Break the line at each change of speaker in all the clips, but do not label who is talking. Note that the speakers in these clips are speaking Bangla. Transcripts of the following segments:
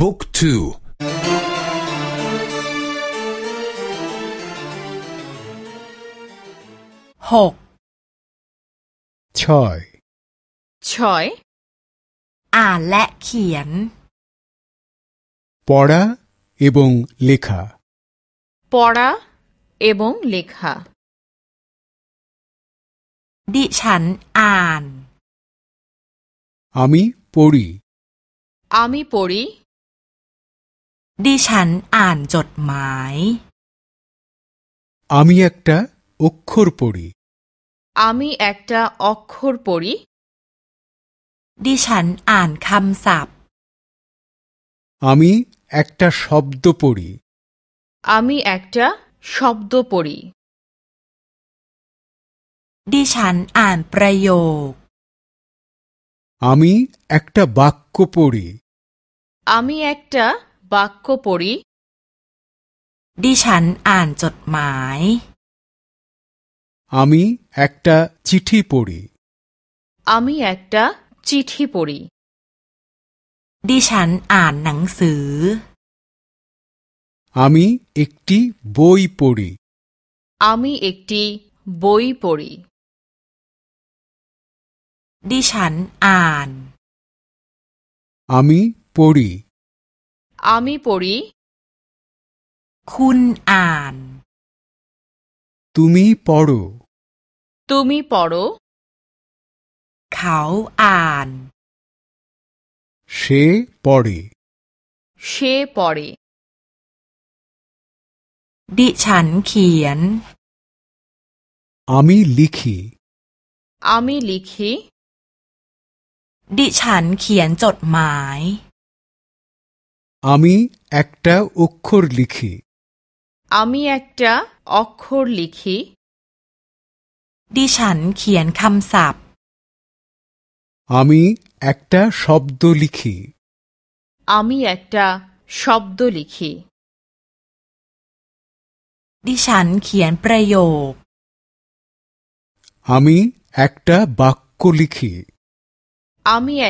บุ๊กทู
หก
ছয়
ชอย
อ่านและเขียน
পড়া এবং লেখা
ปอระเอบงเลขา
ดิฉันอ่าน
আমি পড়ি
อามิปรี
ดิฉันอ่านจดหมาย
আমি একটা অক্ষর পড়ি
อามิเอกตาออกครปรี
ดิฉันอ่านคำศัพท์
আমি একটা শব্দ পড়ি
อามิเอกตาชอบดปรี
ดิฉันอ่านประโยค
আমি একটা বাক্য পড়ি
อา มิเอกตาบักโกปรี
ดิฉันอ่านจดหมาย
আমি একটা চিঠি পড়ি
อามิเอกตาচিঠি পরি
ดิฉันอ่านหนังสือ
আমি একটি বই পড়ি
อามิเอกตีบอยปรี
ดิฉันอ่าน
আমি পড়ি
อามิปรี
คุณอ่าน
তুমি পড়ো
ตุมิปอโร
เขาอ่าน
সে পড়ে
เชปอรี
ดิฉันเขียน
আমি লিখি
อามิลิคี
ดิฉันเขียนจดหมาย
আমি একটা অক্ষর লিখি
อามิเอกตาออกครลิคี
ดิฉันเขียนคำศัพท์
আমি একটা শব্দ লিখি
อามิเอกตาชอบดลิคี
ดิฉันเขียนประโยค
আমি একটা বাক্য লিখি
อามิเ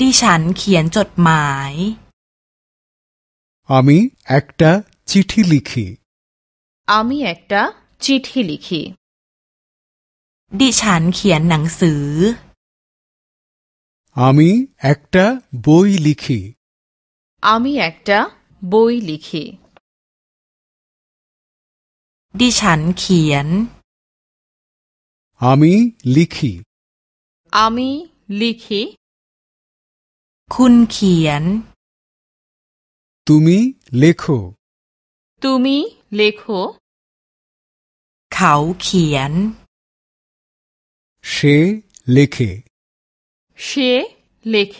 ดิ
ฉันเขียนจดหมาย
আমি একটা চিঠি লিখি
อามิเอกตาচিঠি লিখি
ดิฉันเขียนหนังสือ
আমি একটা বই লিখি
อามิเอกตาบอยลิคี
ดิฉันเขียน
আমি লিখি
อามิลิ คี
คุณเขียน
তুমি লেখো
ตุมิเลโค
เขาเขียน
সে লেখে
เชเลเค